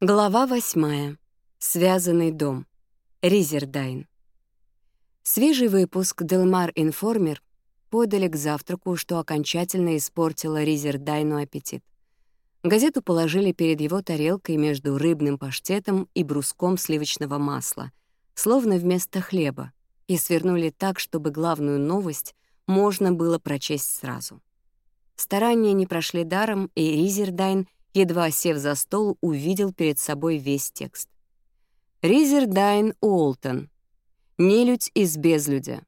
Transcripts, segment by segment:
Глава 8. Связанный дом. Ризердайн. Свежий выпуск «Делмар Информер» подали к завтраку, что окончательно испортило Ризердайну аппетит. Газету положили перед его тарелкой между рыбным паштетом и бруском сливочного масла, словно вместо хлеба, и свернули так, чтобы главную новость можно было прочесть сразу. Старания не прошли даром, и Ризердайн — едва сев за стол, увидел перед собой весь текст. Ризердайн Уолтон. Нелюдь из безлюдя.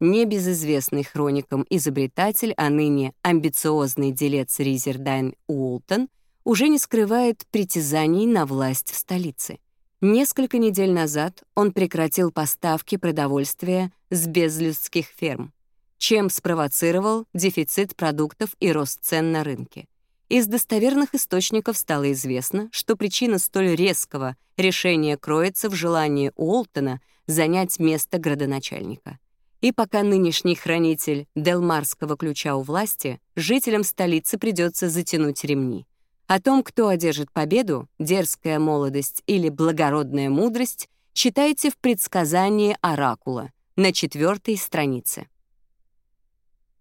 Небезызвестный хроником изобретатель, а ныне амбициозный делец Ризердайн Уолтон, уже не скрывает притязаний на власть в столице. Несколько недель назад он прекратил поставки продовольствия с безлюдских ферм, чем спровоцировал дефицит продуктов и рост цен на рынке. Из достоверных источников стало известно, что причина столь резкого решения кроется в желании Уолтона занять место градоначальника. И пока нынешний хранитель Делмарского ключа у власти, жителям столицы придется затянуть ремни. О том, кто одержит победу, дерзкая молодость или благородная мудрость, читайте в предсказании Оракула на четвертой странице.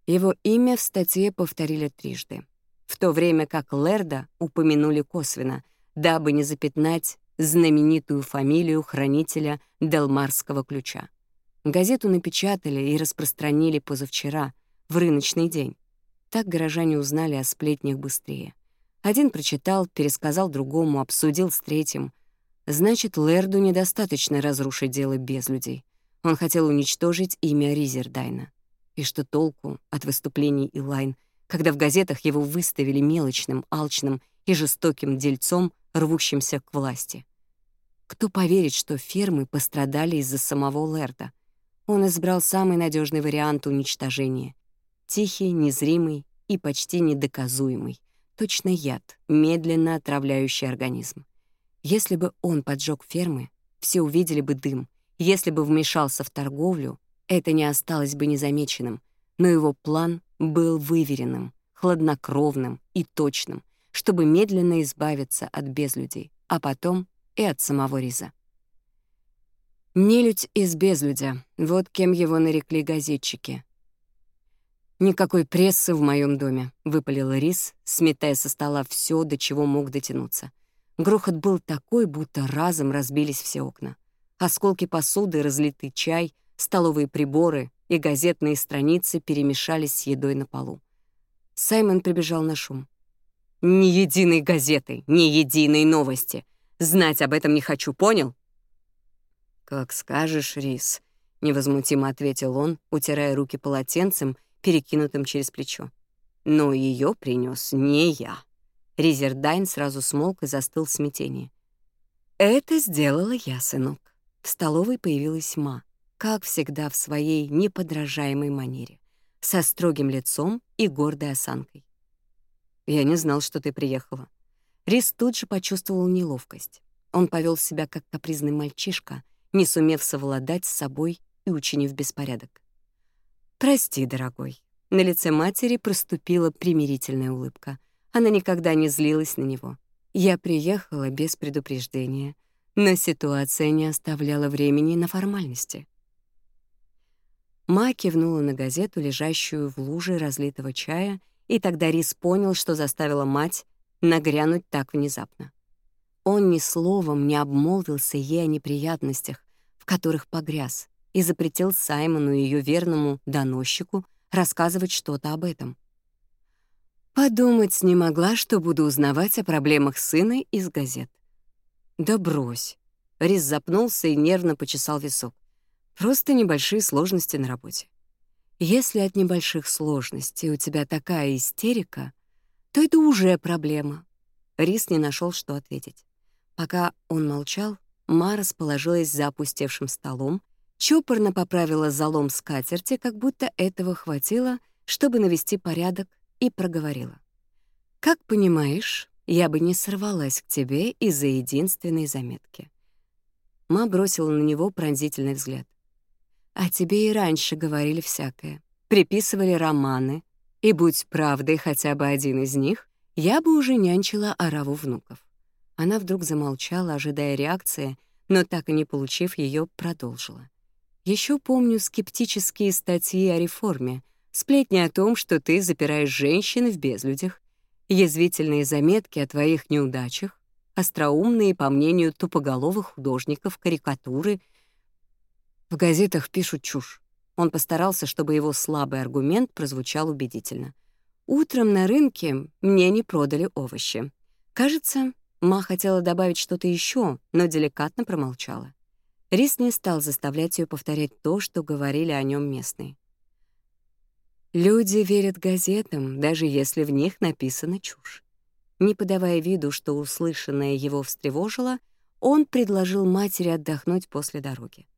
Его имя в статье повторили трижды в то время как Лерда упомянули косвенно, дабы не запятнать знаменитую фамилию хранителя Делмарского ключа. Газету напечатали и распространили позавчера, в рыночный день. Так горожане узнали о сплетнях быстрее. Один прочитал, пересказал другому, обсудил с третьим. Значит, Лерду недостаточно разрушить дело без людей. Он хотел уничтожить имя Ризердайна. И что толку от выступлений Илайн — когда в газетах его выставили мелочным, алчным и жестоким дельцом, рвущимся к власти. Кто поверит, что фермы пострадали из-за самого Лерда? Он избрал самый надежный вариант уничтожения. Тихий, незримый и почти недоказуемый. Точно яд, медленно отравляющий организм. Если бы он поджег фермы, все увидели бы дым. Если бы вмешался в торговлю, это не осталось бы незамеченным — но его план был выверенным, хладнокровным и точным, чтобы медленно избавиться от безлюдей, а потом и от самого Риза. Нелюдь из безлюдя — вот кем его нарекли газетчики. «Никакой прессы в моем доме», — выпалил Рис, сметая со стола все, до чего мог дотянуться. Грохот был такой, будто разом разбились все окна. Осколки посуды, разлитый чай, столовые приборы, и газетные страницы перемешались с едой на полу. Саймон прибежал на шум. «Ни единой газеты, ни единой новости. Знать об этом не хочу, понял?» «Как скажешь, Рис», — невозмутимо ответил он, утирая руки полотенцем, перекинутым через плечо. «Но ее принес не я». Ризердайн сразу смолк и застыл в смятении. «Это сделала я, сынок». В столовой появилась ма как всегда в своей неподражаемой манере, со строгим лицом и гордой осанкой. «Я не знал, что ты приехала». Рис тут же почувствовал неловкость. Он повел себя как капризный мальчишка, не сумев совладать с собой и учинив беспорядок. «Прости, дорогой». На лице матери проступила примирительная улыбка. Она никогда не злилась на него. «Я приехала без предупреждения, но ситуация не оставляла времени на формальности. Ма кивнула на газету, лежащую в луже разлитого чая, и тогда Рис понял, что заставила мать нагрянуть так внезапно. Он ни словом не обмолвился ей о неприятностях, в которых погряз, и запретил Саймону, и ее верному доносчику, рассказывать что-то об этом. Подумать не могла, что буду узнавать о проблемах сына из газет. «Да брось!» — Рис запнулся и нервно почесал висок. Просто небольшие сложности на работе. Если от небольших сложностей у тебя такая истерика, то это уже проблема. Рис не нашел, что ответить. Пока он молчал, Ма расположилась за опустевшим столом, чопорно поправила залом скатерти, как будто этого хватило, чтобы навести порядок, и проговорила. «Как понимаешь, я бы не сорвалась к тебе из-за единственной заметки». Ма бросила на него пронзительный взгляд о тебе и раньше говорили всякое, приписывали романы, и будь правдой хотя бы один из них, я бы уже нянчила ораву внуков». Она вдруг замолчала, ожидая реакции, но так и не получив ее, продолжила. Еще помню скептические статьи о реформе, сплетни о том, что ты запираешь женщин в безлюдях, язвительные заметки о твоих неудачах, остроумные, по мнению тупоголовых художников, карикатуры — в газетах пишут чушь. Он постарался, чтобы его слабый аргумент прозвучал убедительно. «Утром на рынке мне не продали овощи». Кажется, Ма хотела добавить что-то еще, но деликатно промолчала. Рис не стал заставлять ее повторять то, что говорили о нем местные. Люди верят газетам, даже если в них написана чушь. Не подавая виду, что услышанное его встревожило, он предложил матери отдохнуть после дороги.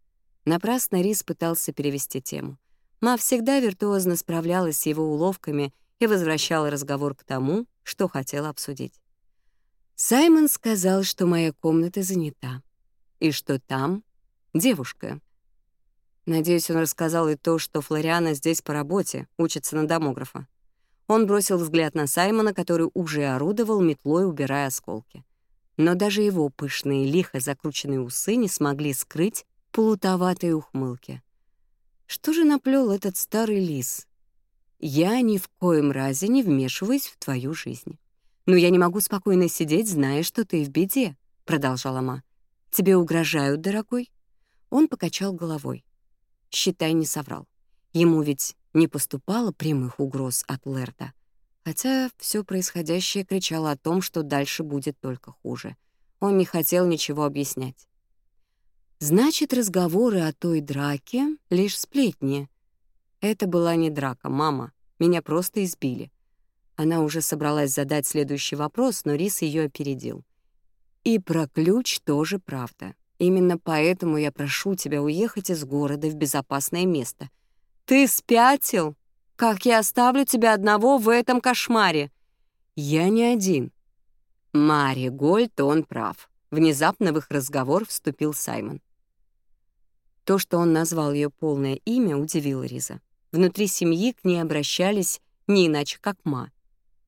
Напрасно Рис пытался перевести тему. Ма всегда виртуозно справлялась с его уловками и возвращала разговор к тому, что хотела обсудить. Саймон сказал, что моя комната занята, и что там девушка. Надеюсь, он рассказал и то, что Флориана здесь по работе, учится на домографа. Он бросил взгляд на Саймона, который уже орудовал метлой, убирая осколки. Но даже его пышные, лихо закрученные усы не смогли скрыть плутоватой ухмылке. «Что же наплел этот старый лис? Я ни в коем разе не вмешиваюсь в твою жизнь. Но я не могу спокойно сидеть, зная, что ты в беде», — продолжала Ма. «Тебе угрожают, дорогой?» Он покачал головой. Считай, не соврал. Ему ведь не поступало прямых угроз от Лерда. Хотя все происходящее кричало о том, что дальше будет только хуже. Он не хотел ничего объяснять. Значит, разговоры о той драке — лишь сплетни. Это была не драка, мама. Меня просто избили. Она уже собралась задать следующий вопрос, но Рис ее опередил. И про ключ тоже правда. Именно поэтому я прошу тебя уехать из города в безопасное место. Ты спятил? Как я оставлю тебя одного в этом кошмаре? Я не один. Мари Гольд, он прав. Внезапно в их разговор вступил Саймон. То, что он назвал ее полное имя, удивило Риза. Внутри семьи к ней обращались не иначе, как Ма.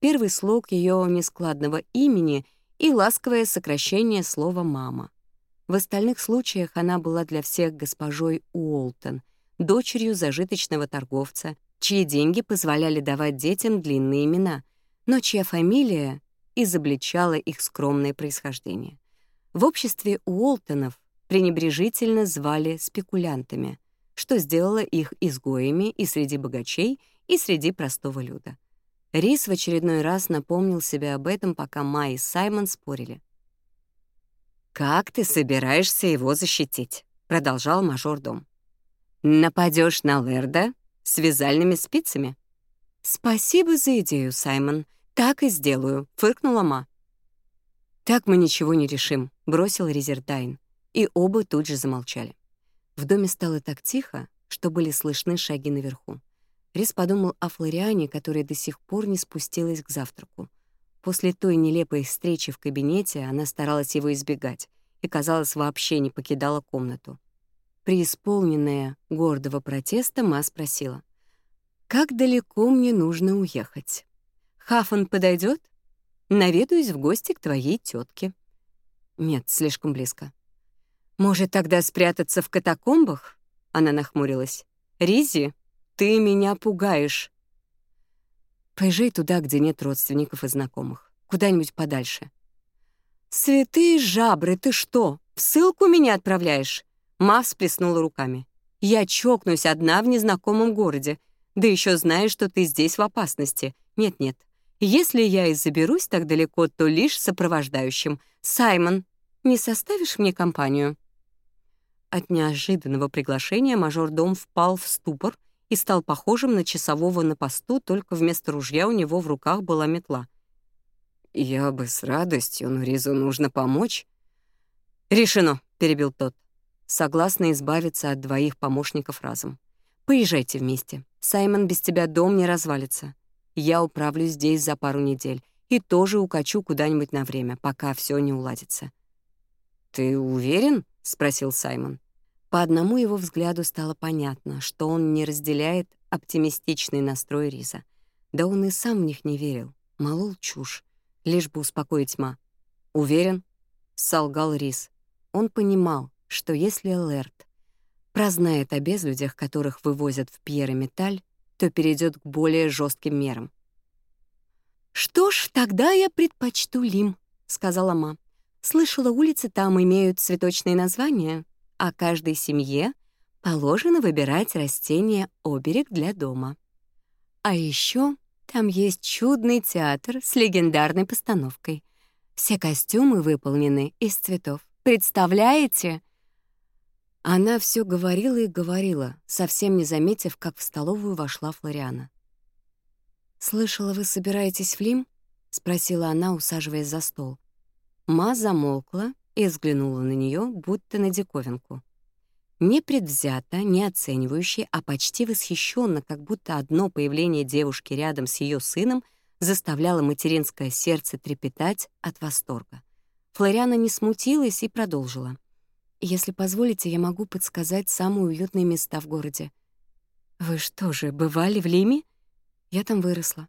Первый слог ее нескладного имени и ласковое сокращение слова «мама». В остальных случаях она была для всех госпожой Уолтон, дочерью зажиточного торговца, чьи деньги позволяли давать детям длинные имена, но чья фамилия изобличала их скромное происхождение. В обществе Уолтонов пренебрежительно звали спекулянтами, что сделало их изгоями и среди богачей, и среди простого люда. Рис в очередной раз напомнил себе об этом, пока Май и Саймон спорили. «Как ты собираешься его защитить?» — продолжал мажор Дом. «Нападёшь на Лерда с вязальными спицами?» «Спасибо за идею, Саймон. Так и сделаю», — фыркнула Ма. «Так мы ничего не решим», — бросил Резердайн и оба тут же замолчали. В доме стало так тихо, что были слышны шаги наверху. Рис подумал о Флориане, которая до сих пор не спустилась к завтраку. После той нелепой встречи в кабинете она старалась его избегать и, казалось, вообще не покидала комнату. Преисполненная гордого протеста, Ма спросила, «Как далеко мне нужно уехать? Хафан подойдет? Наведаюсь в гости к твоей тетке. «Нет, слишком близко», «Может, тогда спрятаться в катакомбах?» Она нахмурилась. «Ризи, ты меня пугаешь». «Поезжай туда, где нет родственников и знакомых. Куда-нибудь подальше». «Святые жабры, ты что, в ссылку меня отправляешь?» Ма всплеснула руками. «Я чокнусь одна в незнакомом городе. Да еще знаешь, что ты здесь в опасности. Нет-нет. Если я и заберусь так далеко, то лишь сопровождающим. Саймон, не составишь мне компанию?» От неожиданного приглашения мажор Дом впал в ступор и стал похожим на часового на посту, только вместо ружья у него в руках была метла. «Я бы с радостью, но Ризу нужно помочь». «Решено», — перебил тот. Согласно избавиться от двоих помощников разом. «Поезжайте вместе. Саймон, без тебя дом не развалится. Я управлюсь здесь за пару недель и тоже укачу куда-нибудь на время, пока все не уладится. «Ты уверен?» — спросил Саймон. По одному его взгляду стало понятно, что он не разделяет оптимистичный настрой Риза. Да он и сам в них не верил, молол чушь, лишь бы успокоить Ма. «Уверен?» — солгал Риз. Он понимал, что если Лэрт прознает о безлюдях, которых вывозят в Пьер и Металь, то перейдет к более жестким мерам. «Что ж, тогда я предпочту Лим», — сказала мама. Слышала, улицы там имеют цветочные названия, а каждой семье положено выбирать растение оберег для дома. А еще там есть чудный театр с легендарной постановкой. Все костюмы выполнены из цветов. Представляете? Она все говорила и говорила, совсем не заметив, как в столовую вошла Флориана. «Слышала, вы собираетесь в Лим?» — спросила она, усаживаясь за стол. Ма замолкла и взглянула на нее, будто на диковинку. Непредвзято, не оценивающе, а почти восхищенно, как будто одно появление девушки рядом с ее сыном заставляло материнское сердце трепетать от восторга. Флориана не смутилась и продолжила. «Если позволите, я могу подсказать самые уютные места в городе». «Вы что же, бывали в Лиме?» «Я там выросла».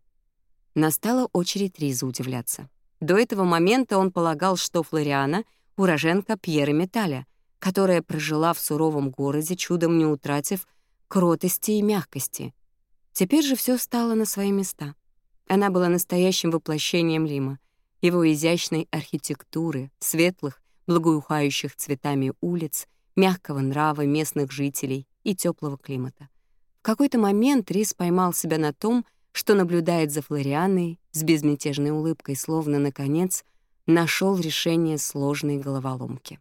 Настала очередь Риза удивляться. До этого момента он полагал, что Флориана — уроженка Пьера Металя, которая прожила в суровом городе, чудом не утратив кротости и мягкости. Теперь же все стало на свои места. Она была настоящим воплощением Лима, его изящной архитектуры, светлых, благоухающих цветами улиц, мягкого нрава местных жителей и теплого климата. В какой-то момент Рис поймал себя на том, что наблюдает за Флорианой с безмятежной улыбкой, словно, наконец, нашел решение сложной головоломки.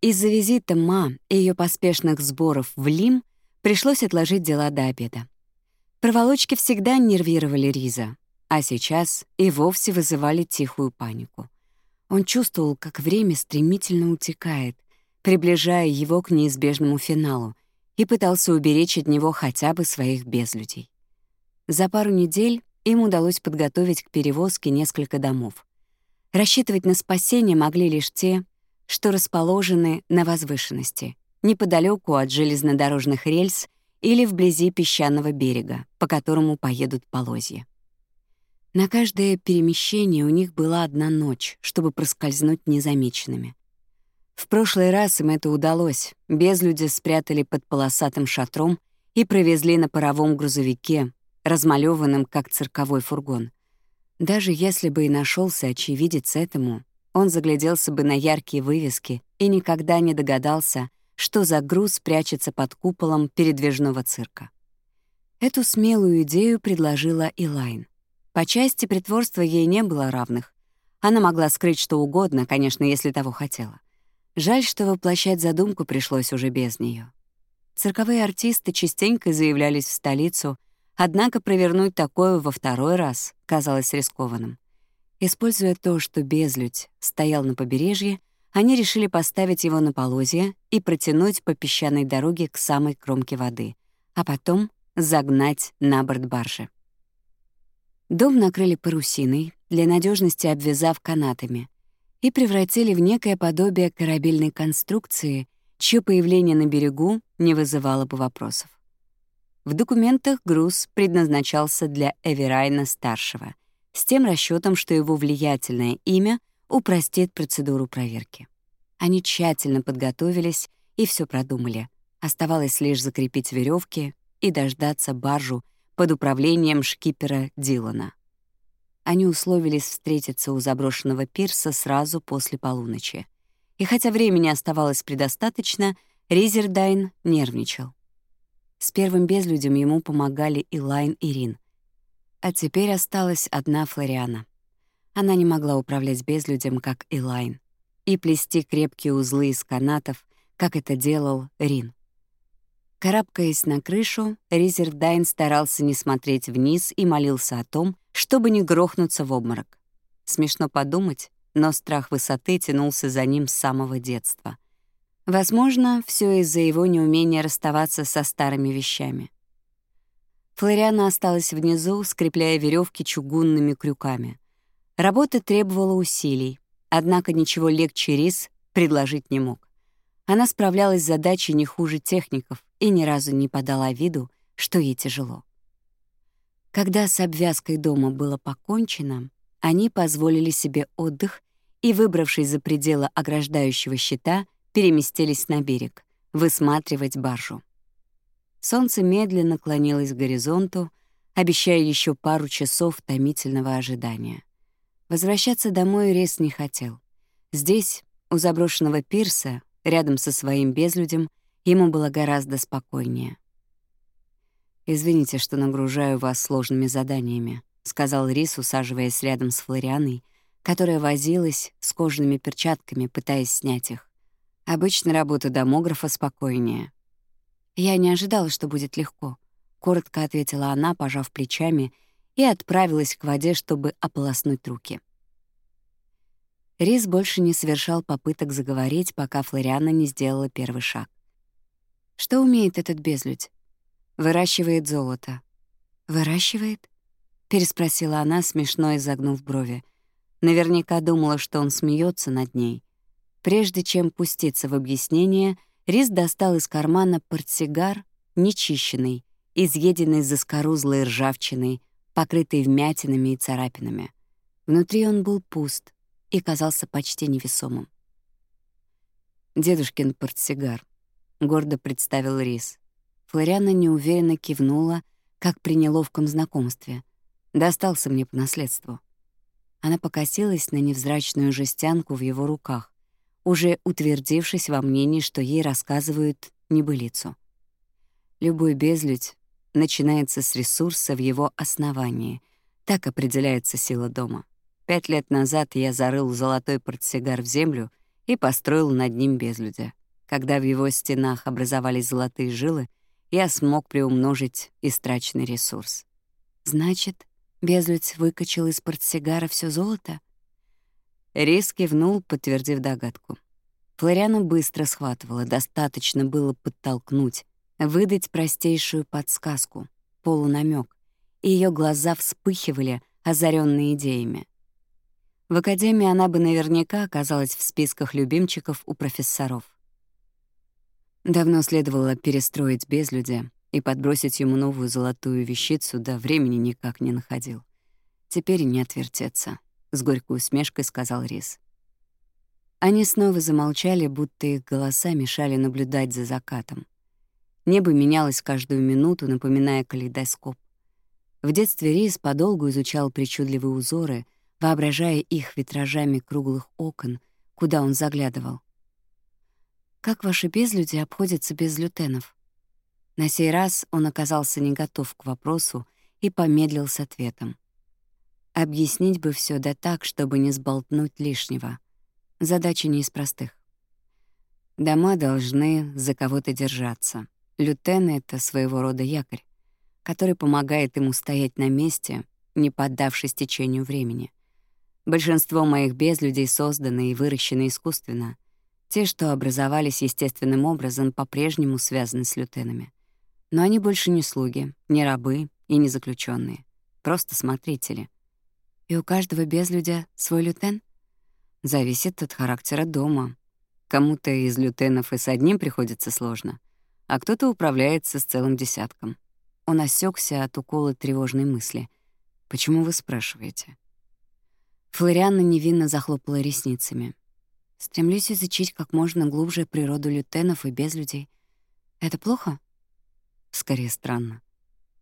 Из-за визита Ма и ее поспешных сборов в Лим пришлось отложить дела до обеда. Проволочки всегда нервировали Риза, а сейчас и вовсе вызывали тихую панику. Он чувствовал, как время стремительно утекает, приближая его к неизбежному финалу, и пытался уберечь от него хотя бы своих безлюдей. За пару недель им удалось подготовить к перевозке несколько домов. Рассчитывать на спасение могли лишь те, что расположены на возвышенности, неподалеку от железнодорожных рельс или вблизи песчаного берега, по которому поедут полозья. На каждое перемещение у них была одна ночь, чтобы проскользнуть незамеченными. В прошлый раз им это удалось. Безлюди спрятали под полосатым шатром и провезли на паровом грузовике, размалёванным, как цирковой фургон. Даже если бы и нашелся очевидец этому, он загляделся бы на яркие вывески и никогда не догадался, что за груз прячется под куполом передвижного цирка. Эту смелую идею предложила Илайн. По части притворства ей не было равных. Она могла скрыть что угодно, конечно, если того хотела. Жаль, что воплощать задумку пришлось уже без нее. Цирковые артисты частенько заявлялись в столицу Однако провернуть такое во второй раз казалось рискованным. Используя то, что безлюдь стоял на побережье, они решили поставить его на полозья и протянуть по песчаной дороге к самой кромке воды, а потом загнать на борт баржи. Дом накрыли парусиной, для надежности обвязав канатами, и превратили в некое подобие корабельной конструкции, чье появление на берегу не вызывало бы вопросов. В документах груз предназначался для Эверайна-старшего, с тем расчетом, что его влиятельное имя упростит процедуру проверки. Они тщательно подготовились и все продумали. Оставалось лишь закрепить веревки и дождаться баржу под управлением шкипера Дилана. Они условились встретиться у заброшенного пирса сразу после полуночи. И хотя времени оставалось предостаточно, Ризердайн нервничал. С первым безлюдем ему помогали Илайн и Рин. А теперь осталась одна Флориана. Она не могла управлять безлюдем, как Илайн, и плести крепкие узлы из канатов, как это делал Рин. Карабкаясь на крышу, Ризердайн старался не смотреть вниз и молился о том, чтобы не грохнуться в обморок. Смешно подумать, но страх высоты тянулся за ним с самого детства — Возможно, все из-за его неумения расставаться со старыми вещами. Флориана осталась внизу, скрепляя веревки чугунными крюками. Работа требовала усилий, однако ничего легче рис предложить не мог. Она справлялась с задачей не хуже техников и ни разу не подала виду, что ей тяжело. Когда с обвязкой дома было покончено, они позволили себе отдых и, выбравшись за пределы ограждающего щита, переместились на берег, высматривать баржу. Солнце медленно клонилось к горизонту, обещая еще пару часов томительного ожидания. Возвращаться домой Рейс не хотел. Здесь, у заброшенного пирса, рядом со своим безлюдем, ему было гораздо спокойнее. «Извините, что нагружаю вас сложными заданиями», — сказал Рис, усаживаясь рядом с Флорианой, которая возилась с кожаными перчатками, пытаясь снять их. Обычно работа домографа спокойнее. «Я не ожидала, что будет легко», — коротко ответила она, пожав плечами, и отправилась к воде, чтобы ополоснуть руки. Рис больше не совершал попыток заговорить, пока Флориана не сделала первый шаг. «Что умеет этот безлюдь?» «Выращивает золото». «Выращивает?» — переспросила она, смешно изогнув брови. Наверняка думала, что он смеется над ней. Прежде чем пуститься в объяснение, Рис достал из кармана портсигар, нечищенный, изъеденный заскорузлой ржавчиной, покрытый вмятинами и царапинами. Внутри он был пуст и казался почти невесомым. «Дедушкин портсигар», — гордо представил Рис. Флориана неуверенно кивнула, как при неловком знакомстве. «Достался мне по наследству». Она покосилась на невзрачную жестянку в его руках уже утвердившись во мнении, что ей рассказывают небылицу. Любой безлюдь начинается с ресурса в его основании. Так определяется сила дома. Пять лет назад я зарыл золотой портсигар в землю и построил над ним безлюдя. Когда в его стенах образовались золотые жилы, я смог приумножить истраченный ресурс. Значит, безлюдь выкачал из портсигара все золото? Рейс кивнул, подтвердив догадку. Флориана быстро схватывала, достаточно было подтолкнуть, выдать простейшую подсказку, полунамёк, и её глаза вспыхивали, озарённые идеями. В академии она бы наверняка оказалась в списках любимчиков у профессоров. Давно следовало перестроить безлюдя и подбросить ему новую золотую вещицу, да времени никак не находил. Теперь не отвертеться. — с горькой усмешкой сказал Рис. Они снова замолчали, будто их голоса мешали наблюдать за закатом. Небо менялось каждую минуту, напоминая калейдоскоп. В детстве Рис подолгу изучал причудливые узоры, воображая их витражами круглых окон, куда он заглядывал. «Как ваши безлюди обходятся без лютенов?» На сей раз он оказался не готов к вопросу и помедлил с ответом объяснить бы все да так, чтобы не сболтнуть лишнего. Задача не из простых. Дома должны за кого-то держаться. Лютены — это своего рода якорь, который помогает ему стоять на месте, не поддавшись течению времени. Большинство моих безлюдей созданы и выращены искусственно. Те, что образовались естественным образом, по-прежнему связаны с лютенами. Но они больше не слуги, не рабы и не заключенные, просто смотрители — и у каждого безлюдя свой лютен? Зависит от характера дома. Кому-то из лютенов и с одним приходится сложно, а кто-то управляется с целым десятком. Он осекся от укола тревожной мысли. «Почему вы спрашиваете?» Флорианна невинно захлопала ресницами. «Стремлюсь изучить как можно глубже природу лютенов и безлюдей. Это плохо?» «Скорее странно.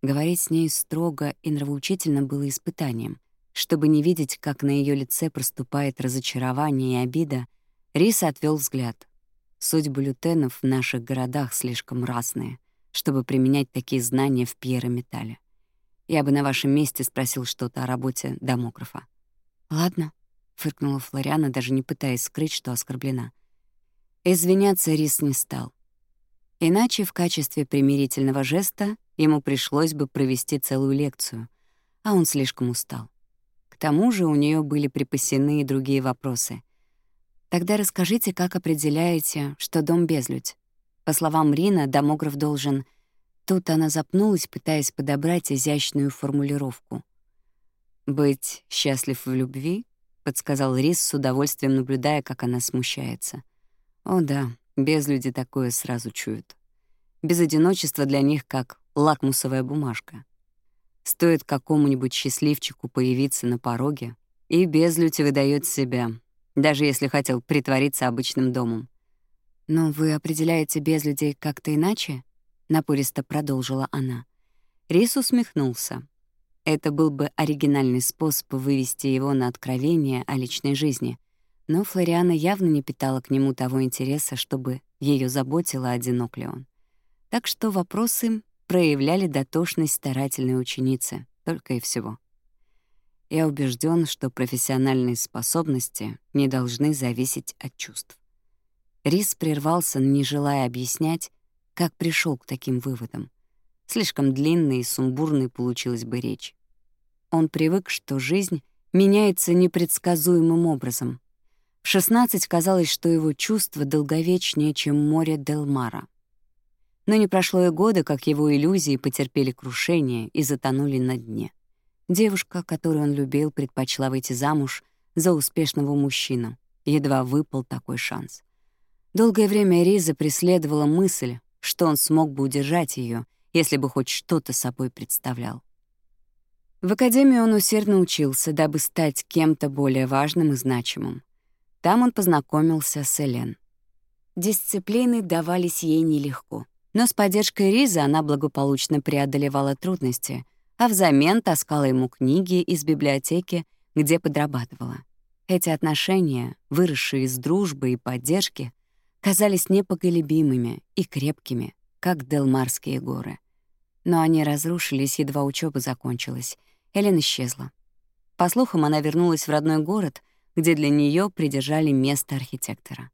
Говорить с ней строго и нравоучительно было испытанием. Чтобы не видеть, как на ее лице проступает разочарование и обида, Рис отвел взгляд. Судьбы лютенов в наших городах слишком разные, чтобы применять такие знания в пьерометале. Я бы на вашем месте спросил что-то о работе домографа. «Ладно», — фыркнула Флориана, даже не пытаясь скрыть, что оскорблена. Извиняться Рис не стал. Иначе в качестве примирительного жеста ему пришлось бы провести целую лекцию, а он слишком устал тому же у нее были припасены и другие вопросы. Тогда расскажите, как определяете, что дом безлюдь? По словам Рина, домограф должен... Тут она запнулась, пытаясь подобрать изящную формулировку. «Быть счастлив в любви?» — подсказал Рис с удовольствием, наблюдая, как она смущается. «О да, безлюди такое сразу чуют. Без одиночества для них как лакмусовая бумажка». Стоит какому-нибудь счастливчику появиться на пороге, и безлюдь выдает себя, даже если хотел притвориться обычным домом. «Но вы определяете без людей как-то иначе?» — напористо продолжила она. Рис усмехнулся. Это был бы оригинальный способ вывести его на откровение о личной жизни, но Флориана явно не питала к нему того интереса, чтобы ее заботила одинок ли он. Так что вопросы проявляли дотошность старательной ученицы, только и всего. Я убежден, что профессиональные способности не должны зависеть от чувств. Рис прервался, не желая объяснять, как пришел к таким выводам. Слишком длинной и сумбурной получилась бы речь. Он привык, что жизнь меняется непредсказуемым образом. В 16 казалось, что его чувства долговечнее, чем море Делмара. Но не прошло и года, как его иллюзии потерпели крушение и затонули на дне. Девушка, которую он любил, предпочла выйти замуж за успешного мужчину. Едва выпал такой шанс. Долгое время Риза преследовала мысль, что он смог бы удержать ее, если бы хоть что-то собой представлял. В академии он усердно учился, дабы стать кем-то более важным и значимым. Там он познакомился с Элен. Дисциплины давались ей нелегко — но с поддержкой Ризы она благополучно преодолевала трудности, а взамен таскала ему книги из библиотеки, где подрабатывала. Эти отношения, выросшие из дружбы и поддержки, казались непоколебимыми и крепкими, как Делмарские горы. Но они разрушились, едва учеба закончилась. Эллен исчезла. По слухам, она вернулась в родной город, где для нее придержали место архитектора.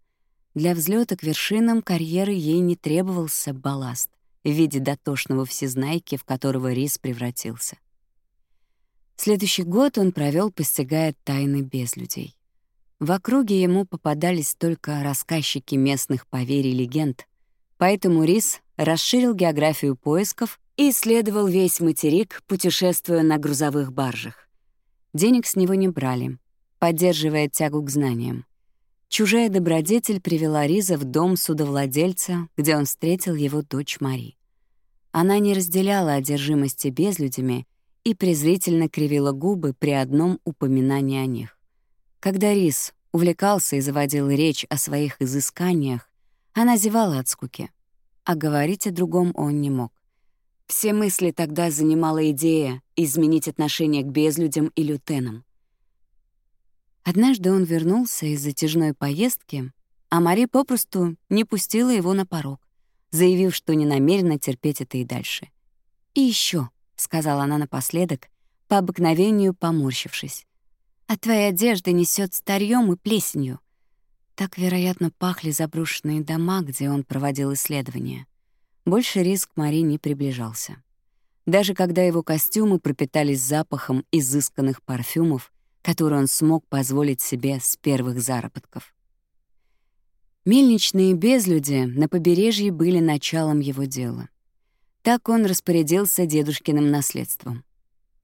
Для взлета к вершинам карьеры ей не требовался балласт в виде дотошного всезнайки, в которого Рис превратился. Следующий год он провел, постигая тайны без людей. В округе ему попадались только рассказчики местных поверий легенд, поэтому Рис расширил географию поисков и исследовал весь материк, путешествуя на грузовых баржах. Денег с него не брали, поддерживая тягу к знаниям. Чужая добродетель привела Риза в дом судовладельца, где он встретил его дочь Мари. Она не разделяла одержимости безлюдями и презрительно кривила губы при одном упоминании о них. Когда Риз увлекался и заводил речь о своих изысканиях, она зевала от скуки. А говорить о другом он не мог. Все мысли тогда занимала идея изменить отношение к безлюдям и лютенам. Однажды он вернулся из затяжной поездки, а Мари попросту не пустила его на порог, заявив, что не намерена терпеть это и дальше. «И еще, сказала она напоследок, по обыкновению поморщившись. а твоя одежда несет старьем и плесенью». Так, вероятно, пахли заброшенные дома, где он проводил исследования. Больше риск Мари не приближался. Даже когда его костюмы пропитались запахом изысканных парфюмов, которую он смог позволить себе с первых заработков. Мельничные безлюди на побережье были началом его дела. Так он распорядился дедушкиным наследством.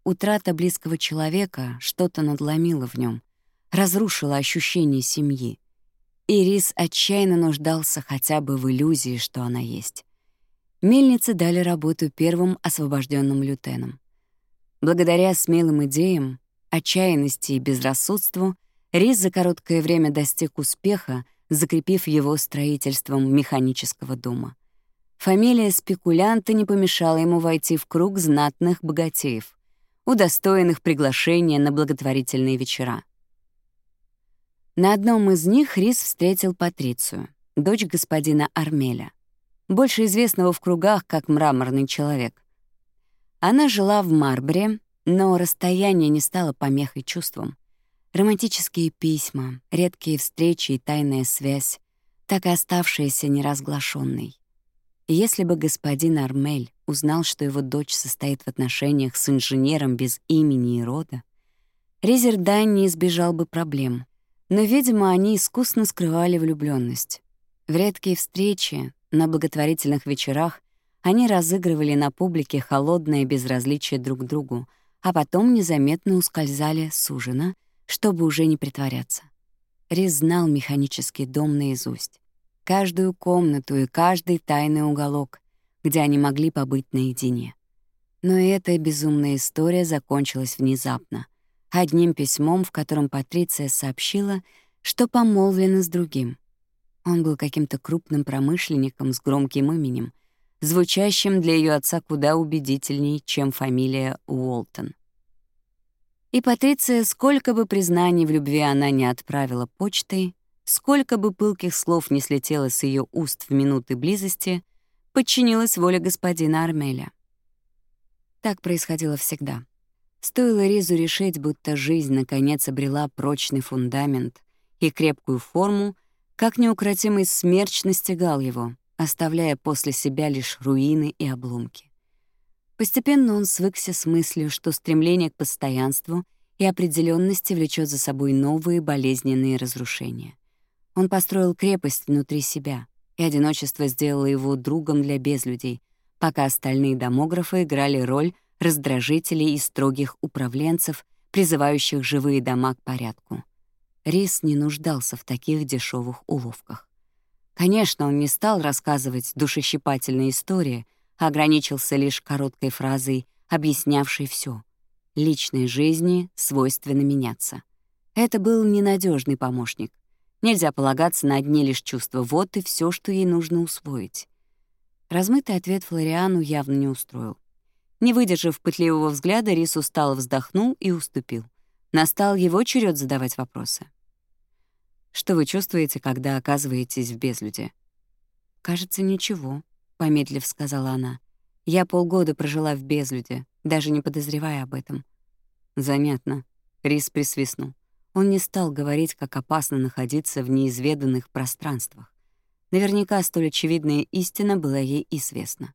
Утрата близкого человека что-то надломила в нем, разрушила ощущение семьи. Ирис отчаянно нуждался хотя бы в иллюзии, что она есть. Мельницы дали работу первым освобожденным лютеном. Благодаря смелым идеям отчаянности и безрассудству, Рис за короткое время достиг успеха, закрепив его строительством механического дома. Фамилия спекулянта не помешала ему войти в круг знатных богатеев, удостоенных приглашения на благотворительные вечера. На одном из них Рис встретил Патрицию, дочь господина Армеля, больше известного в кругах как мраморный человек. Она жила в Марбре, но расстояние не стало помехой чувствам. Романтические письма, редкие встречи и тайная связь, так и оставшаяся неразглашенной. Если бы господин Армель узнал, что его дочь состоит в отношениях с инженером без имени и рода, Резердань не избежал бы проблем. Но, видимо, они искусно скрывали влюблённость. В редкие встречи, на благотворительных вечерах они разыгрывали на публике холодное безразличие друг к другу — а потом незаметно ускользали с чтобы уже не притворяться. Рис знал механический дом наизусть. Каждую комнату и каждый тайный уголок, где они могли побыть наедине. Но эта безумная история закончилась внезапно. Одним письмом, в котором Патриция сообщила, что помолвлена с другим. Он был каким-то крупным промышленником с громким именем — звучащим для ее отца куда убедительней, чем фамилия Уолтон. И Патриция, сколько бы признаний в любви она не отправила почтой, сколько бы пылких слов не слетело с ее уст в минуты близости, подчинилась воле господина Армеля. Так происходило всегда. Стоило Ризу решить, будто жизнь наконец обрела прочный фундамент и крепкую форму, как неукротимый смерч настигал его — оставляя после себя лишь руины и обломки. Постепенно он свыкся с мыслью, что стремление к постоянству и определенности влечет за собой новые болезненные разрушения. Он построил крепость внутри себя, и одиночество сделало его другом для безлюдей, пока остальные домографы играли роль раздражителей и строгих управленцев, призывающих живые дома к порядку. Рис не нуждался в таких дешевых уловках. Конечно, он не стал рассказывать душещипательные истории, ограничился лишь короткой фразой, объяснявшей все. Личной жизни свойственно меняться. Это был ненадежный помощник. Нельзя полагаться на одни лишь чувства. Вот и все, что ей нужно усвоить. Размытый ответ Флориану явно не устроил. Не выдержав пытливого взгляда, Рис устало вздохнул и уступил. Настал его черед задавать вопросы. Что вы чувствуете, когда оказываетесь в безлюде? Кажется, ничего, помедлив сказала она. Я полгода прожила в безлюде, даже не подозревая об этом. Занятно, Рис присвистнул. Он не стал говорить, как опасно находиться в неизведанных пространствах. Наверняка столь очевидная истина была ей известна.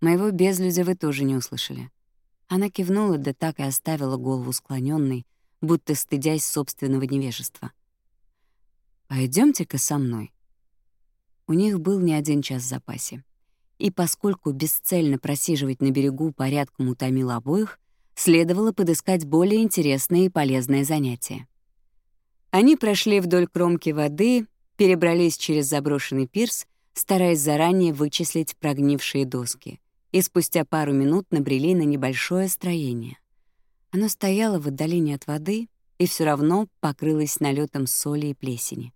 Моего безлюдя вы тоже не услышали. Она кивнула, да так и оставила голову склоненной, будто стыдясь собственного невежества. Пойдемте-ка со мной». У них был не один час в запасе. И поскольку бесцельно просиживать на берегу порядком утомило обоих, следовало подыскать более интересное и полезное занятие. Они прошли вдоль кромки воды, перебрались через заброшенный пирс, стараясь заранее вычислить прогнившие доски, и спустя пару минут набрели на небольшое строение. Оно стояло в отдалении от воды и все равно покрылось налетом соли и плесени.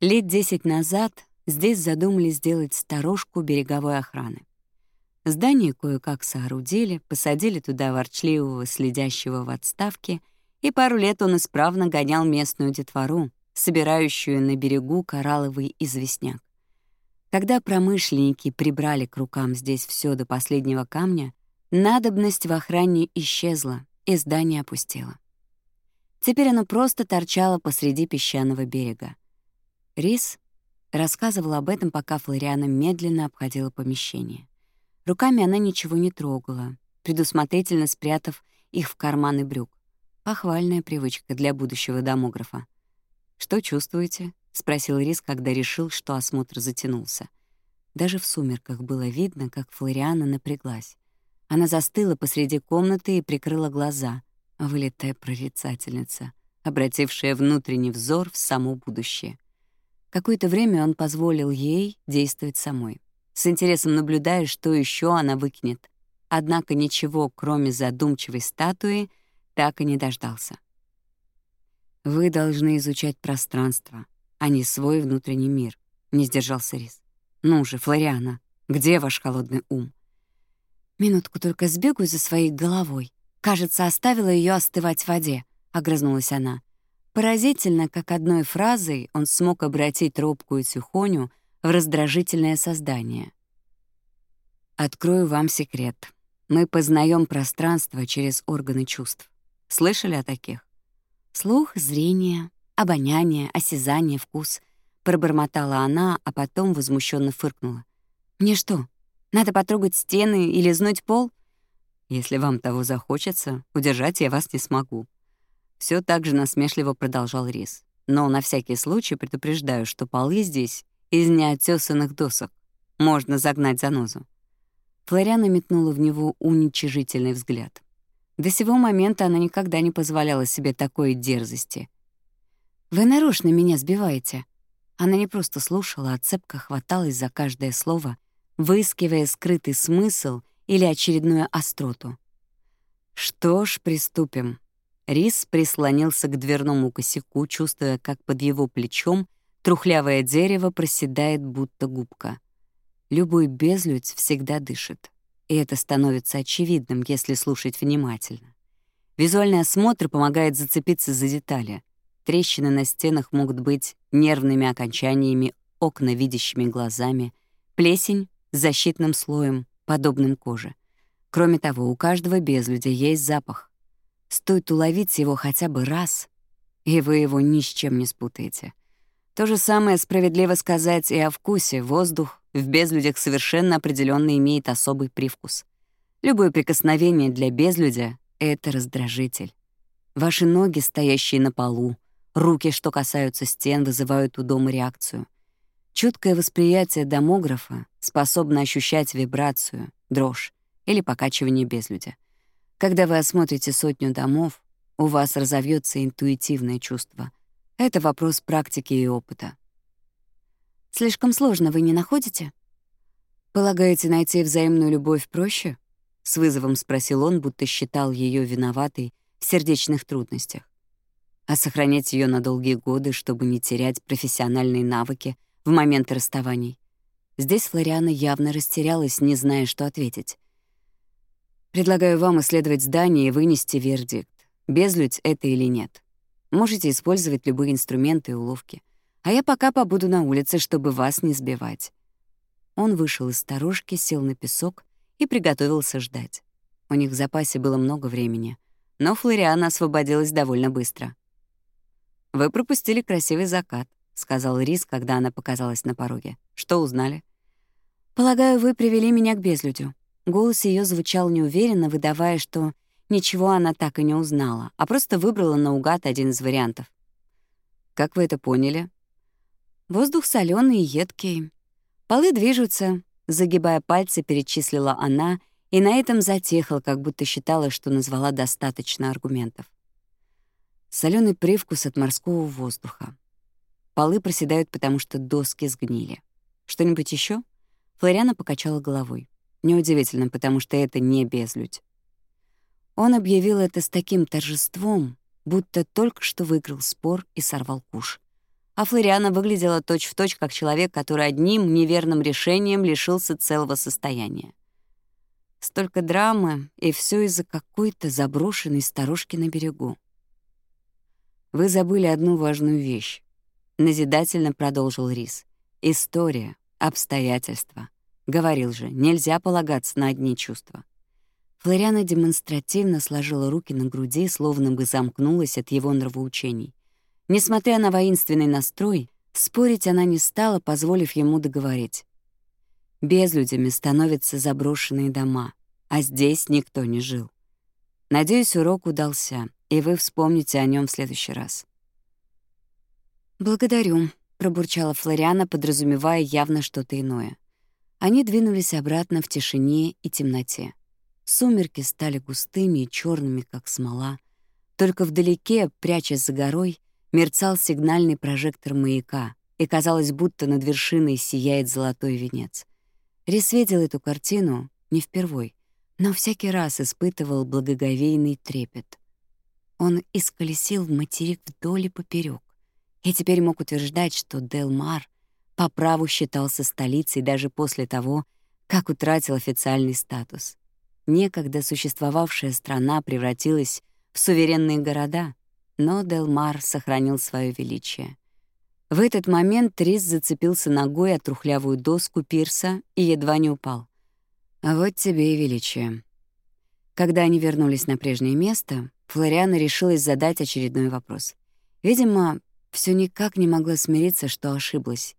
Лет 10 назад здесь задумали сделать сторожку береговой охраны. Здание кое-как соорудили, посадили туда ворчливого следящего в отставке, и пару лет он исправно гонял местную детвору, собирающую на берегу коралловый известняк. Когда промышленники прибрали к рукам здесь все до последнего камня, надобность в охране исчезла, и здание опустело. Теперь оно просто торчало посреди песчаного берега. Рис рассказывала об этом, пока Флориана медленно обходила помещение. Руками она ничего не трогала, предусмотрительно спрятав их в карманы брюк. Похвальная привычка для будущего домографа. «Что чувствуете?» — спросил Рис, когда решил, что осмотр затянулся. Даже в сумерках было видно, как Флориана напряглась. Она застыла посреди комнаты и прикрыла глаза, вылетая прорицательница, обратившая внутренний взор в само будущее — Какое-то время он позволил ей действовать самой. С интересом наблюдая, что еще она выкинет. Однако ничего, кроме задумчивой статуи, так и не дождался. «Вы должны изучать пространство, а не свой внутренний мир», — не сдержался Рис. «Ну же, Флориана, где ваш холодный ум?» «Минутку только сбегаю за своей головой. Кажется, оставила ее остывать в воде», — огрызнулась она. Поразительно, как одной фразой он смог обратить робкую Тихоню в раздражительное создание. «Открою вам секрет. Мы познаем пространство через органы чувств. Слышали о таких?» «Слух, зрение, обоняние, осязание, вкус», — пробормотала она, а потом возмущенно фыркнула. «Мне что, надо потрогать стены и лизнуть пол?» «Если вам того захочется, удержать я вас не смогу», все так же насмешливо продолжал Рис. «Но на всякий случай предупреждаю, что полы здесь из неотесанных досок. Можно загнать занозу». Флориана метнула в него уничижительный взгляд. До сего момента она никогда не позволяла себе такой дерзости. «Вы нарочно меня сбиваете». Она не просто слушала, а цепко хваталась за каждое слово, выискивая скрытый смысл или очередную остроту. «Что ж, приступим», Рис прислонился к дверному косяку, чувствуя, как под его плечом трухлявое дерево проседает, будто губка. Любой безлюдь всегда дышит, и это становится очевидным, если слушать внимательно. Визуальный осмотр помогает зацепиться за детали. Трещины на стенах могут быть нервными окончаниями, окна видящими глазами, плесень — защитным слоем, подобным коже. Кроме того, у каждого безлюдя есть запах. Стоит уловить его хотя бы раз, и вы его ни с чем не спутаете. То же самое справедливо сказать и о вкусе. Воздух в безлюдях совершенно определенно имеет особый привкус. Любое прикосновение для безлюдя — это раздражитель. Ваши ноги, стоящие на полу, руки, что касаются стен, вызывают у дома реакцию. Чуткое восприятие домографа способно ощущать вибрацию, дрожь или покачивание безлюдя — когда вы осмотрите сотню домов, у вас разовьется интуитивное чувство. Это вопрос практики и опыта. Слишком сложно вы не находите? Полагаете, найти взаимную любовь проще? С вызовом спросил он, будто считал ее виноватой в сердечных трудностях. А сохранять ее на долгие годы, чтобы не терять профессиональные навыки в момент расставаний. Здесь Флориана явно растерялась, не зная, что ответить. Предлагаю вам исследовать здание и вынести вердикт, безлюдь это или нет. Можете использовать любые инструменты и уловки. А я пока побуду на улице, чтобы вас не сбивать. Он вышел из сторожки, сел на песок и приготовился ждать. У них в запасе было много времени, но Флориана освободилась довольно быстро. «Вы пропустили красивый закат», — сказал Рис, когда она показалась на пороге. «Что узнали?» «Полагаю, вы привели меня к безлюдю. Голос ее звучал неуверенно, выдавая, что ничего она так и не узнала, а просто выбрала наугад один из вариантов. «Как вы это поняли?» «Воздух соленый и едкий. Полы движутся», — загибая пальцы, перечислила она, и на этом затехал, как будто считала, что назвала достаточно аргументов. Соленый привкус от морского воздуха. Полы проседают, потому что доски сгнили. Что-нибудь еще? Флориана покачала головой. Неудивительно, потому что это не безлюдь. Он объявил это с таким торжеством, будто только что выиграл спор и сорвал куш. А Флориана выглядела точь-в-точь точь как человек, который одним неверным решением лишился целого состояния. Столько драмы, и все из-за какой-то заброшенной старушки на берегу. «Вы забыли одну важную вещь», — назидательно продолжил Рис. «История, обстоятельства. Говорил же, нельзя полагаться на одни чувства. Флориана демонстративно сложила руки на груди, словно бы замкнулась от его нравоучений. Несмотря на воинственный настрой, спорить она не стала, позволив ему договорить. Безлюдями становятся заброшенные дома, а здесь никто не жил. Надеюсь, урок удался, и вы вспомните о нем в следующий раз. «Благодарю», — пробурчала Флориана, подразумевая явно что-то иное. Они двинулись обратно в тишине и темноте. Сумерки стали густыми и черными, как смола. Только вдалеке, прячась за горой, мерцал сигнальный прожектор маяка, и казалось, будто над вершиной сияет золотой венец. Рис видел эту картину не впервой, но всякий раз испытывал благоговейный трепет. Он исколесил материк вдоль и поперек, и теперь мог утверждать, что Делмар — по праву считался столицей даже после того, как утратил официальный статус. Некогда существовавшая страна превратилась в суверенные города, но Делмар сохранил свое величие. В этот момент Трис зацепился ногой от трухлявую доску пирса и едва не упал. «Вот тебе и величие». Когда они вернулись на прежнее место, Флориана решилась задать очередной вопрос. Видимо, все никак не могла смириться, что ошиблась.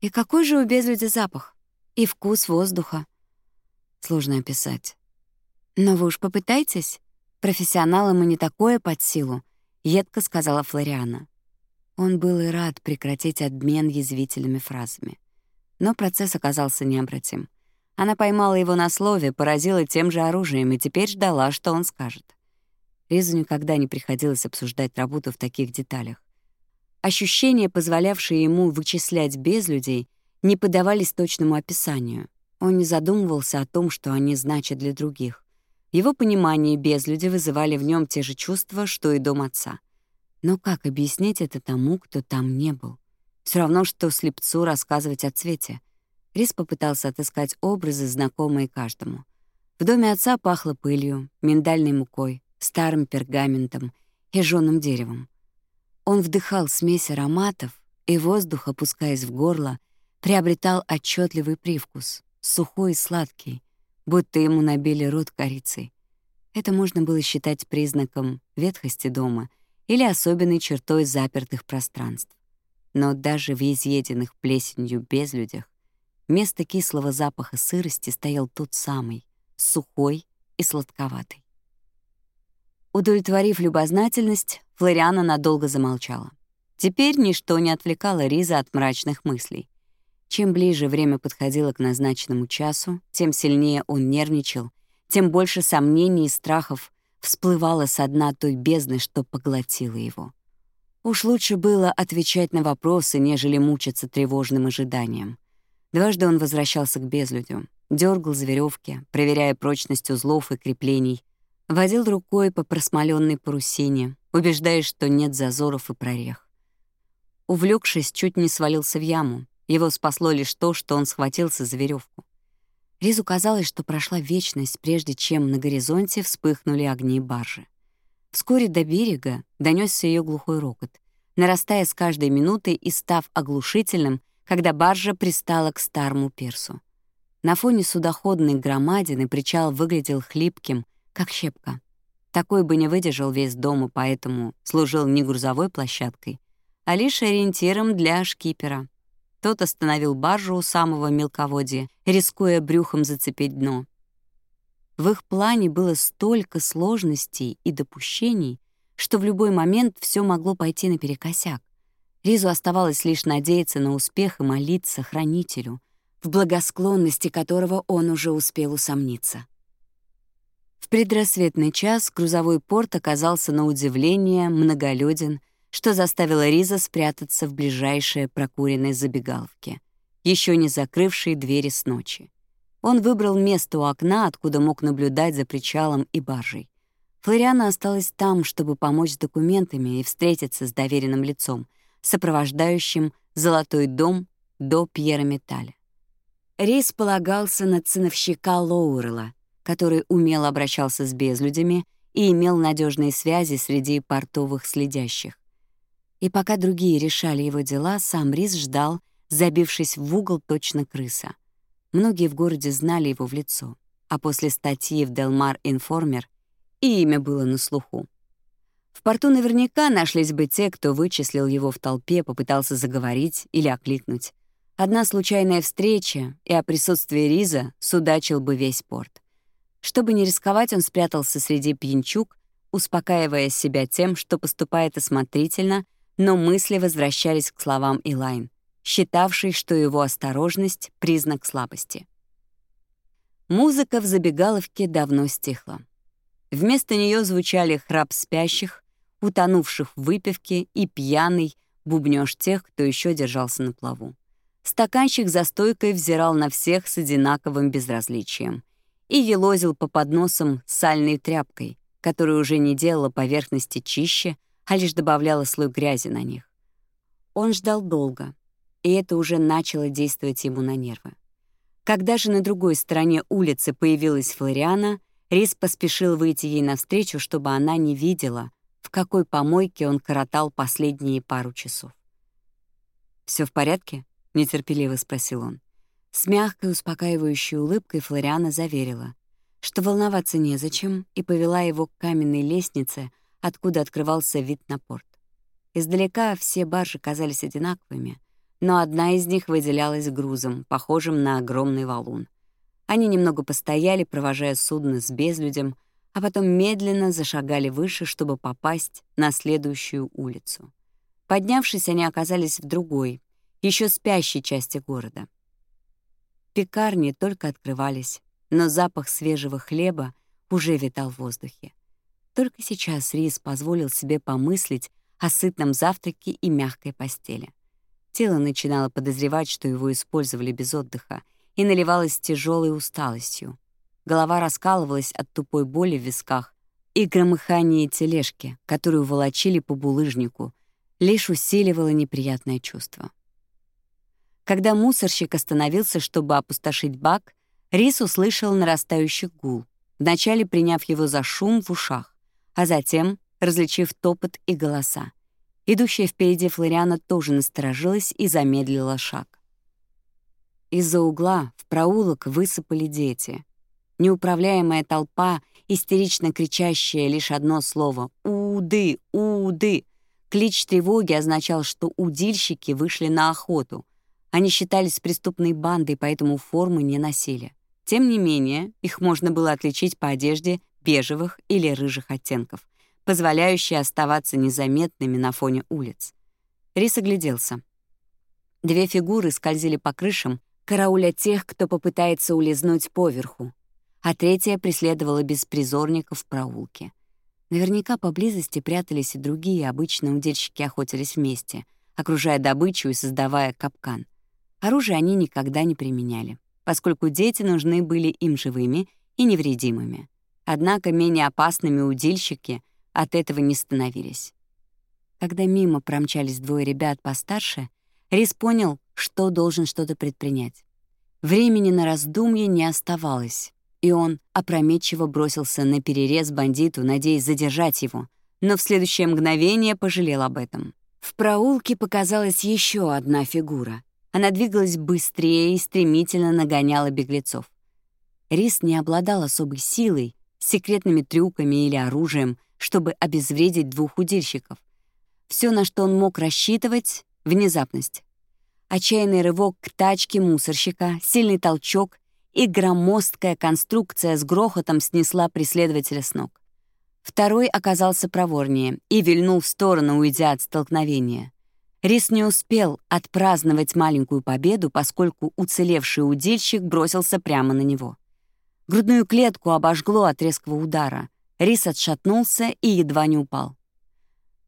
И какой же у безлюди запах? И вкус воздуха. Сложно описать. Но вы уж попытайтесь. Профессионалам и не такое под силу, — едко сказала Флориана. Он был и рад прекратить обмен язвительными фразами. Но процесс оказался необратим. Она поймала его на слове, поразила тем же оружием и теперь ждала, что он скажет. Ризу никогда не приходилось обсуждать работу в таких деталях. Ощущения, позволявшие ему вычислять без людей, не поддавались точному описанию. Он не задумывался о том, что они значат для других. Его понимание безлюди вызывали в нем те же чувства, что и дом отца. Но как объяснить это тому, кто там не был? Все равно, что слепцу рассказывать о цвете. Рис попытался отыскать образы, знакомые каждому. В доме отца пахло пылью, миндальной мукой, старым пергаментом и жжёным деревом. Он вдыхал смесь ароматов, и воздух, опускаясь в горло, приобретал отчетливый привкус, сухой и сладкий, будто ему набили рот корицей. Это можно было считать признаком ветхости дома или особенной чертой запертых пространств. Но даже в изъеденных плесенью безлюдях вместо кислого запаха сырости стоял тот самый, сухой и сладковатый. Удовлетворив любознательность, Флориана надолго замолчала. Теперь ничто не отвлекало Риза от мрачных мыслей. Чем ближе время подходило к назначенному часу, тем сильнее он нервничал, тем больше сомнений и страхов всплывало со дна той бездны, что поглотила его. Уж лучше было отвечать на вопросы, нежели мучиться тревожным ожиданием. Дважды он возвращался к безлюдю, дергал за веревки, проверяя прочность узлов и креплений, водил рукой по просмоленной парусине, убеждаясь, что нет зазоров и прорех. Увлекшись, чуть не свалился в яму. Его спасло лишь то, что он схватился за веревку. Ризу казалось, что прошла вечность, прежде чем на горизонте вспыхнули огни баржи. Вскоре до берега донесся ее глухой рокот, нарастая с каждой минутой и став оглушительным, когда баржа пристала к старому персу. На фоне судоходной громадины причал выглядел хлипким, как щепка. Такой бы не выдержал весь дом, и поэтому служил не грузовой площадкой, а лишь ориентиром для шкипера. Тот остановил баржу у самого мелководья, рискуя брюхом зацепить дно. В их плане было столько сложностей и допущений, что в любой момент все могло пойти наперекосяк. Ризу оставалось лишь надеяться на успех и молиться хранителю, в благосклонности которого он уже успел усомниться. В предрассветный час грузовой порт оказался на удивление многолюден, что заставило Риза спрятаться в ближайшее прокуренной забегаловке, еще не закрывшей двери с ночи. Он выбрал место у окна, откуда мог наблюдать за причалом и баржей. Флориана осталась там, чтобы помочь с документами и встретиться с доверенным лицом, сопровождающим «Золотой дом» до Пьера Металя. Рейс полагался на ценовщика Лоурела — который умело обращался с безлюдями и имел надежные связи среди портовых следящих. И пока другие решали его дела, сам Рис ждал, забившись в угол точно крыса. Многие в городе знали его в лицо, а после статьи в «Делмар Информер» и имя было на слуху. В порту наверняка нашлись бы те, кто вычислил его в толпе, попытался заговорить или окликнуть. Одна случайная встреча и о присутствии Риза судачил бы весь порт. Чтобы не рисковать, он спрятался среди пьянчуг, успокаивая себя тем, что поступает осмотрительно, но мысли возвращались к словам Илайн, считавшей, что его осторожность — признак слабости. Музыка в забегаловке давно стихла. Вместо нее звучали храп спящих, утонувших в выпивке и пьяный бубнёж тех, кто еще держался на плаву. Стаканщик за стойкой взирал на всех с одинаковым безразличием — и елозил по подносам сальной тряпкой, которая уже не делала поверхности чище, а лишь добавляла слой грязи на них. Он ждал долго, и это уже начало действовать ему на нервы. Когда же на другой стороне улицы появилась Флориана, Рис поспешил выйти ей навстречу, чтобы она не видела, в какой помойке он коротал последние пару часов. Все в порядке?» — нетерпеливо спросил он. С мягкой успокаивающей улыбкой Флориана заверила, что волноваться незачем, и повела его к каменной лестнице, откуда открывался вид на порт. Издалека все баржи казались одинаковыми, но одна из них выделялась грузом, похожим на огромный валун. Они немного постояли, провожая судно с безлюдем, а потом медленно зашагали выше, чтобы попасть на следующую улицу. Поднявшись, они оказались в другой, еще спящей части города — Пекарни только открывались, но запах свежего хлеба уже витал в воздухе. Только сейчас Рис позволил себе помыслить о сытном завтраке и мягкой постели. Тело начинало подозревать, что его использовали без отдыха, и наливалось тяжелой усталостью. Голова раскалывалась от тупой боли в висках и громыхание тележки, которую волочили по булыжнику, лишь усиливало неприятное чувство. Когда мусорщик остановился, чтобы опустошить бак, Рис услышал нарастающий гул, вначале приняв его за шум в ушах, а затем различив топот и голоса. Идущая впереди Флориана тоже насторожилась и замедлила шаг. Из-за угла в проулок высыпали дети. Неуправляемая толпа, истерично кричащая лишь одно слово «Уды! Уды!» Клич тревоги означал, что удильщики вышли на охоту, они считались преступной бандой, поэтому формы не носили. Тем не менее, их можно было отличить по одежде бежевых или рыжих оттенков, позволяющие оставаться незаметными на фоне улиц. Рис огляделся. Две фигуры скользили по крышам, карауля тех, кто попытается улизнуть поверху, а третья преследовала беспризорников в проулке. Наверняка поблизости прятались и другие, обычно удильщики охотились вместе, окружая добычу и создавая капкан. Оружие они никогда не применяли, поскольку дети нужны были им живыми и невредимыми. Однако менее опасными удильщики от этого не становились. Когда мимо промчались двое ребят постарше, Рис понял, что должен что-то предпринять. Времени на раздумье не оставалось, и он опрометчиво бросился на перерез бандиту, надеясь задержать его, но в следующее мгновение пожалел об этом. В проулке показалась еще одна фигура, она двигалась быстрее и стремительно нагоняла беглецов. Рис не обладал особой силой, секретными трюками или оружием, чтобы обезвредить двух удильщиков. Все, на что он мог рассчитывать — внезапность. Отчаянный рывок к тачке мусорщика, сильный толчок и громоздкая конструкция с грохотом снесла преследователя с ног. Второй оказался проворнее и вильнул в сторону, уйдя от столкновения. Рис не успел отпраздновать маленькую победу, поскольку уцелевший удильщик бросился прямо на него. Грудную клетку обожгло от резкого удара. Рис отшатнулся и едва не упал.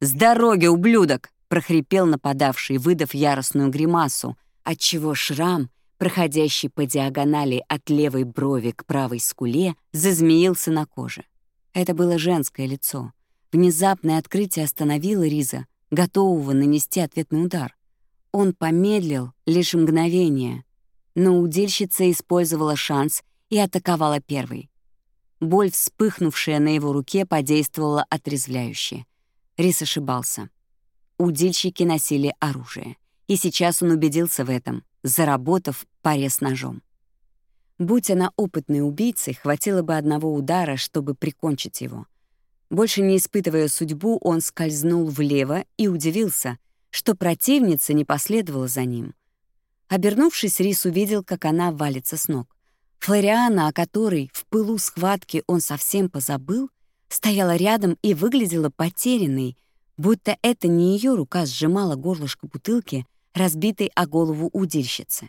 «С дороги, ублюдок!» — прохрипел нападавший, выдав яростную гримасу, отчего шрам, проходящий по диагонали от левой брови к правой скуле, зазмеился на коже. Это было женское лицо. Внезапное открытие остановило Риза — готового нанести ответный удар. Он помедлил лишь мгновение, но удильщица использовала шанс и атаковала первой. Боль, вспыхнувшая на его руке, подействовала отрезвляюще. Рис ошибался. Удильщики носили оружие, и сейчас он убедился в этом, заработав паре ножом. Будь она опытной убийцей, хватило бы одного удара, чтобы прикончить его. Больше не испытывая судьбу, он скользнул влево и удивился, что противница не последовала за ним. Обернувшись, Рис увидел, как она валится с ног. Флориана, о которой в пылу схватки он совсем позабыл, стояла рядом и выглядела потерянной, будто это не ее рука сжимала горлышко бутылки, разбитой о голову удильщицы.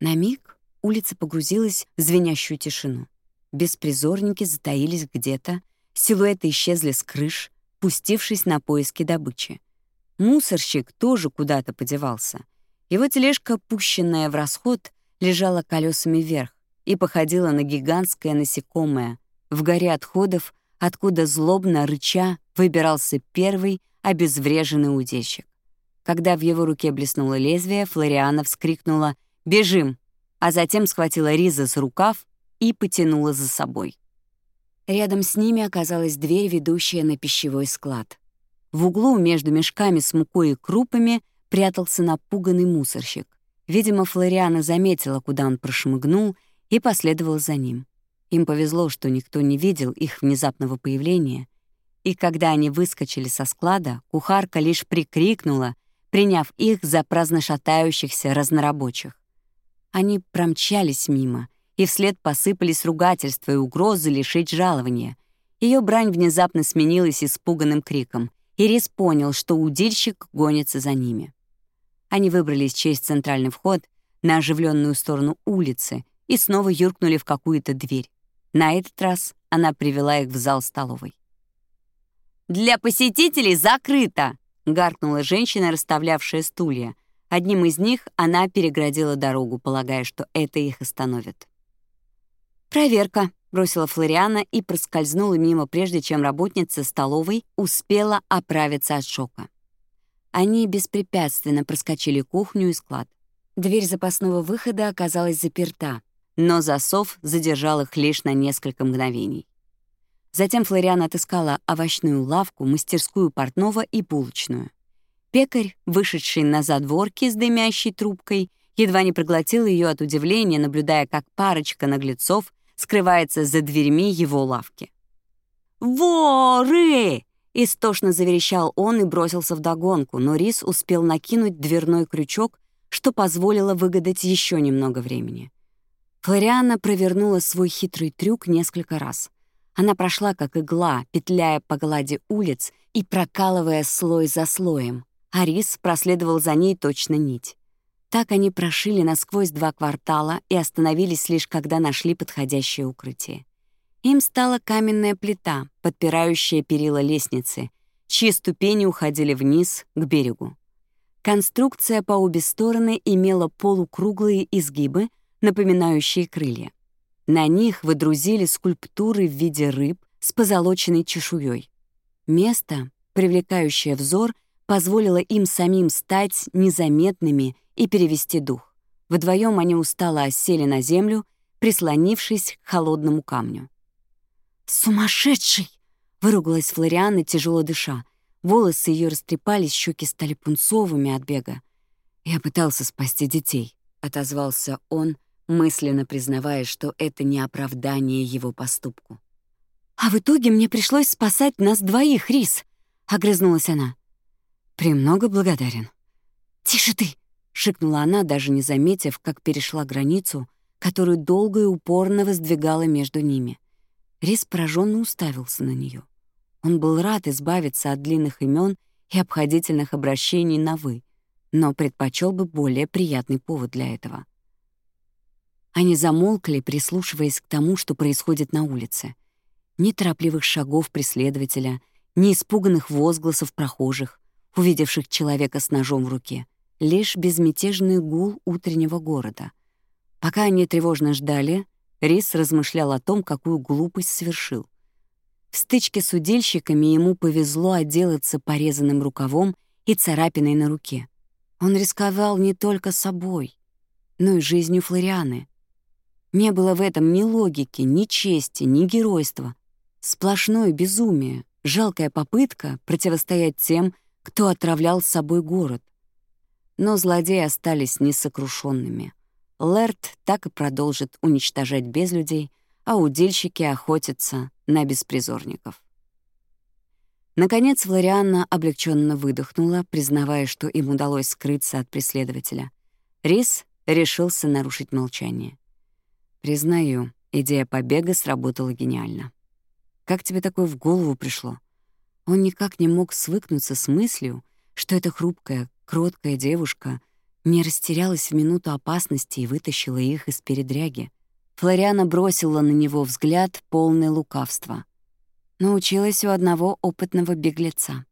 На миг улица погрузилась в звенящую тишину. Беспризорники затаились где-то, Силуэты исчезли с крыш, пустившись на поиски добычи. Мусорщик тоже куда-то подевался. Его тележка, пущенная в расход, лежала колесами вверх и походила на гигантское насекомое. В горе отходов, откуда злобно рыча выбирался первый обезвреженный удильщик. Когда в его руке блеснуло лезвие, Флориана вскрикнула «Бежим!», а затем схватила Риза с рукав и потянула за собой. Рядом с ними оказалась дверь, ведущая на пищевой склад. В углу между мешками с мукой и крупами прятался напуганный мусорщик. Видимо, Флориана заметила, куда он прошмыгнул, и последовала за ним. Им повезло, что никто не видел их внезапного появления, и когда они выскочили со склада, кухарка лишь прикрикнула, приняв их за праздно шатающихся разнорабочих. Они промчались мимо, и вслед посыпались ругательства и угрозы лишить жалования. Ее брань внезапно сменилась испуганным криком. и Ирис понял, что удильщик гонится за ними. Они выбрались через центральный вход на оживленную сторону улицы и снова юркнули в какую-то дверь. На этот раз она привела их в зал столовой. «Для посетителей закрыто!» — гаркнула женщина, расставлявшая стулья. Одним из них она переградила дорогу, полагая, что это их остановит. «Проверка», — бросила Флориана и проскользнула мимо, прежде чем работница столовой успела оправиться от шока. Они беспрепятственно проскочили кухню и склад. Дверь запасного выхода оказалась заперта, но засов задержал их лишь на несколько мгновений. Затем Флориан отыскала овощную лавку, мастерскую портного и булочную. Пекарь, вышедший на задворки с дымящей трубкой, едва не проглотил ее от удивления, наблюдая, как парочка наглецов скрывается за дверьми его лавки. «Воры!» — истошно заверещал он и бросился вдогонку, но Рис успел накинуть дверной крючок, что позволило выгадать еще немного времени. Флориана провернула свой хитрый трюк несколько раз. Она прошла как игла, петляя по глади улиц и прокалывая слой за слоем. а Рис проследовал за ней точно нить. Так они прошили насквозь два квартала и остановились лишь когда нашли подходящее укрытие. Им стала каменная плита, подпирающая перила лестницы, чьи ступени уходили вниз, к берегу. Конструкция по обе стороны имела полукруглые изгибы, напоминающие крылья. На них выдрузили скульптуры в виде рыб с позолоченной чешуей. Место, привлекающее взор, позволило им самим стать незаметными и перевести дух. Вдвоем они устало осели на землю, прислонившись к холодному камню. «Сумасшедший!» — выругалась Флорианна, тяжело дыша. Волосы ее растрепались, щеки стали пунцовыми от бега. «Я пытался спасти детей», — отозвался он, мысленно признавая, что это не оправдание его поступку. «А в итоге мне пришлось спасать нас двоих, Рис!» — огрызнулась она. «Премного благодарен». «Тише ты!» Шикнула она, даже не заметив, как перешла границу, которую долго и упорно воздвигала между ними. Рис пораженно уставился на нее. Он был рад избавиться от длинных имен и обходительных обращений на «вы», но предпочел бы более приятный повод для этого. Они замолкли, прислушиваясь к тому, что происходит на улице. Ни торопливых шагов преследователя, ни испуганных возгласов прохожих, увидевших человека с ножом в руке — лишь безмятежный гул утреннего города. Пока они тревожно ждали, Рис размышлял о том, какую глупость совершил. В стычке с удильщиками ему повезло отделаться порезанным рукавом и царапиной на руке. Он рисковал не только собой, но и жизнью Флорианы. Не было в этом ни логики, ни чести, ни геройства. Сплошное безумие, жалкая попытка противостоять тем, кто отравлял с собой город но злодеи остались несокрушенными. Лэрт так и продолжит уничтожать безлюдей, а удильщики охотятся на беспризорников. Наконец Флорианна облегченно выдохнула, признавая, что им удалось скрыться от преследователя. Рис решился нарушить молчание. «Признаю, идея побега сработала гениально. Как тебе такое в голову пришло?» Он никак не мог свыкнуться с мыслью, что эта хрупкая, Кроткая девушка не растерялась в минуту опасности и вытащила их из передряги. Флориана бросила на него взгляд, полный лукавства. Научилась у одного опытного беглеца.